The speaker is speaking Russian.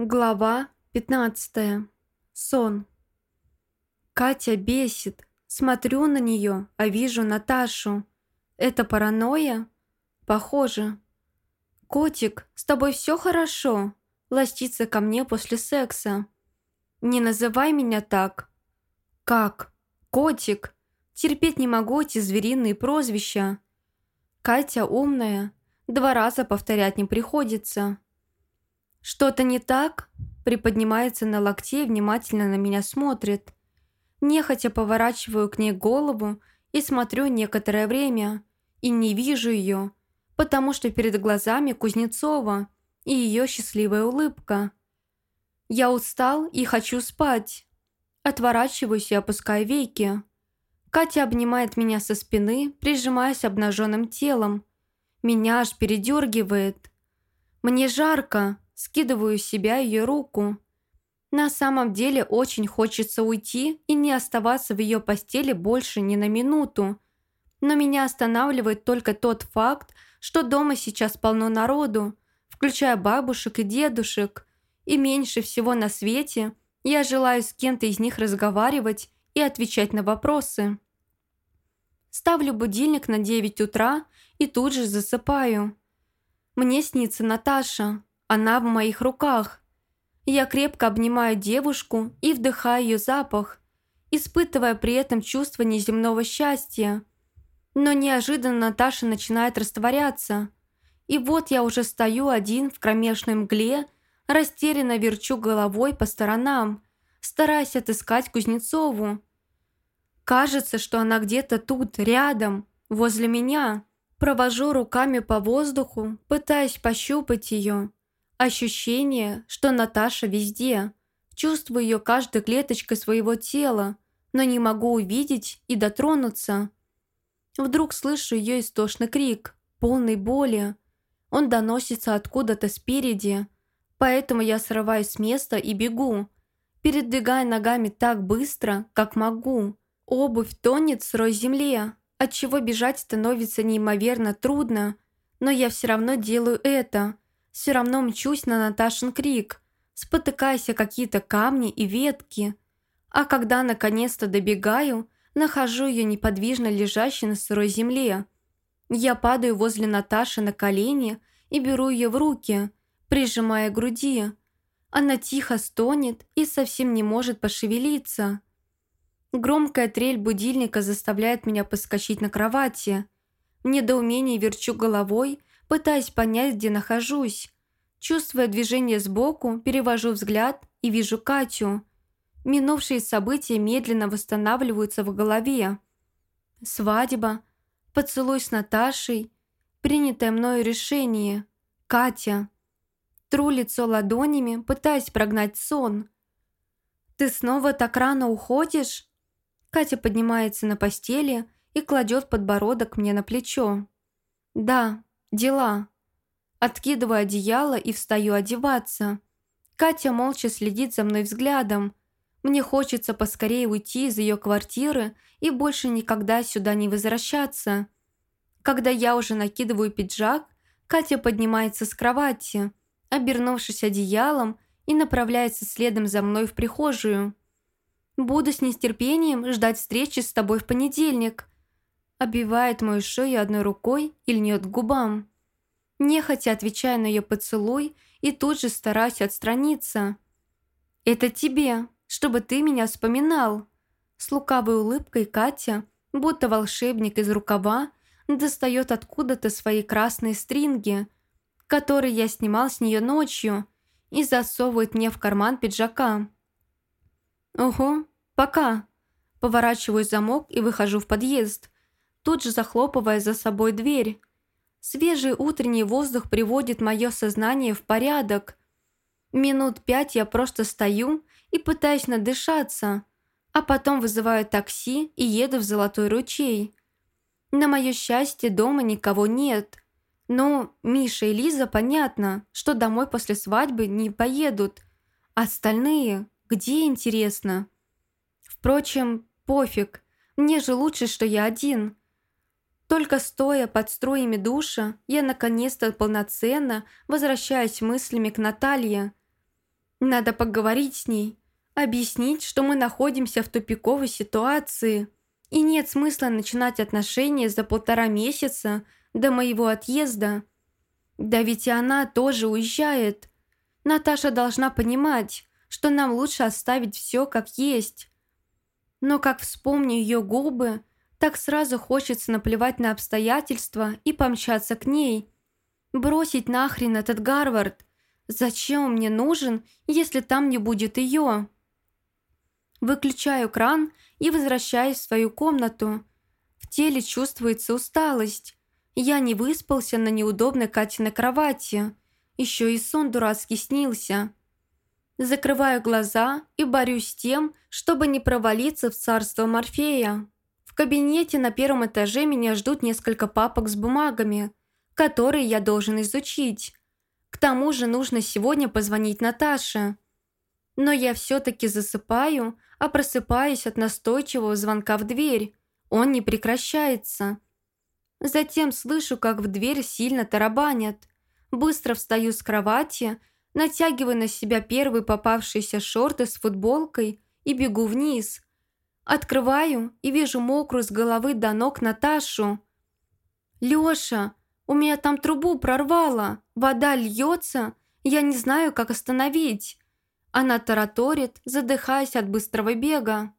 Глава 15. Сон. Катя бесит. Смотрю на нее, а вижу Наташу. Это паранойя? Похоже. «Котик, с тобой все хорошо?» Ластится ко мне после секса. «Не называй меня так». «Как? Котик? Терпеть не могу эти звериные прозвища». Катя умная. Два раза повторять не приходится. «Что-то не так?» Приподнимается на локте и внимательно на меня смотрит. Нехотя поворачиваю к ней голову и смотрю некоторое время. И не вижу ее, потому что перед глазами Кузнецова и ее счастливая улыбка. Я устал и хочу спать. Отворачиваюсь и опускаю веки. Катя обнимает меня со спины, прижимаясь обнаженным телом. Меня аж передергивает. Мне жарко, скидываю с себя ее руку. На самом деле очень хочется уйти и не оставаться в ее постели больше ни на минуту. Но меня останавливает только тот факт, что дома сейчас полно народу, включая бабушек и дедушек, и меньше всего на свете я желаю с кем-то из них разговаривать и отвечать на вопросы. Ставлю будильник на 9 утра и тут же засыпаю. Мне снится Наташа, она в моих руках. Я крепко обнимаю девушку и вдыхаю ее запах, испытывая при этом чувство неземного счастья. Но неожиданно Наташа начинает растворяться. И вот я уже стою один в кромешной мгле, растерянно верчу головой по сторонам, стараясь отыскать Кузнецову. Кажется, что она где-то тут, рядом, возле меня. Провожу руками по воздуху, пытаясь пощупать ее, Ощущение, что Наташа везде. Чувствую ее каждой клеточкой своего тела, но не могу увидеть и дотронуться. Вдруг слышу ее истошный крик, полный боли. Он доносится откуда-то спереди, поэтому я срываюсь с места и бегу, передвигая ногами так быстро, как могу. Обувь тонет в сырой земле, отчего бежать становится неимоверно трудно, но я все равно делаю это – все равно мчусь на Наташин крик, спотыкаясь о какие-то камни и ветки. А когда наконец-то добегаю, нахожу ее неподвижно лежащей на сырой земле. Я падаю возле Наташи на колени и беру ее в руки, прижимая к груди. Она тихо стонет и совсем не может пошевелиться. Громкая трель будильника заставляет меня поскочить на кровати. В недоумении верчу головой пытаясь понять, где нахожусь. Чувствуя движение сбоку, перевожу взгляд и вижу Катю. Минувшие события медленно восстанавливаются в голове. Свадьба, поцелуй с Наташей, принятое мною решение, Катя. Тру лицо ладонями, пытаясь прогнать сон. «Ты снова так рано уходишь?» Катя поднимается на постели и кладет подбородок мне на плечо. «Да, Дела. Откидываю одеяло и встаю одеваться. Катя молча следит за мной взглядом. Мне хочется поскорее уйти из ее квартиры и больше никогда сюда не возвращаться. Когда я уже накидываю пиджак, Катя поднимается с кровати, обернувшись одеялом, и направляется следом за мной в прихожую. «Буду с нестерпением ждать встречи с тобой в понедельник», обивает мою шею одной рукой и льнет к губам. Нехотя отвечая на ее поцелуй и тут же стараюсь отстраниться. «Это тебе, чтобы ты меня вспоминал». С лукавой улыбкой Катя, будто волшебник из рукава, достает откуда-то свои красные стринги, которые я снимал с нее ночью, и засовывает мне в карман пиджака. «Ого, пока». Поворачиваю замок и выхожу в подъезд – тут же захлопывая за собой дверь. Свежий утренний воздух приводит мое сознание в порядок. Минут пять я просто стою и пытаюсь надышаться, а потом вызываю такси и еду в Золотой ручей. На мое счастье, дома никого нет. Но Миша и Лиза понятно, что домой после свадьбы не поедут. Остальные, где интересно? Впрочем, пофиг, мне же лучше, что я один. Только стоя под струями душа, я наконец-то полноценно возвращаюсь мыслями к Наталье. Надо поговорить с ней, объяснить, что мы находимся в тупиковой ситуации, и нет смысла начинать отношения за полтора месяца до моего отъезда. Да ведь и она тоже уезжает. Наташа должна понимать, что нам лучше оставить все как есть. Но как вспомню ее губы, так сразу хочется наплевать на обстоятельства и помчаться к ней. Бросить нахрен этот Гарвард. Зачем он мне нужен, если там не будет ее? Выключаю кран и возвращаюсь в свою комнату. В теле чувствуется усталость. Я не выспался на неудобной Катиной кровати. Еще и сон дурацкий снился. Закрываю глаза и борюсь с тем, чтобы не провалиться в царство Морфея. Кабинете на первом этаже меня ждут несколько папок с бумагами, которые я должен изучить. К тому же нужно сегодня позвонить Наташе. Но я все-таки засыпаю, а просыпаюсь от настойчивого звонка в дверь. Он не прекращается. Затем слышу, как в дверь сильно тарабанят. Быстро встаю с кровати, натягиваю на себя первые попавшиеся шорты с футболкой и бегу вниз. Открываю и вижу мокрую с головы до ног Наташу. «Лёша, у меня там трубу прорвало, вода льется, я не знаю, как остановить». Она тараторит, задыхаясь от быстрого бега.